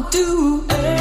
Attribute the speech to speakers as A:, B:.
A: do.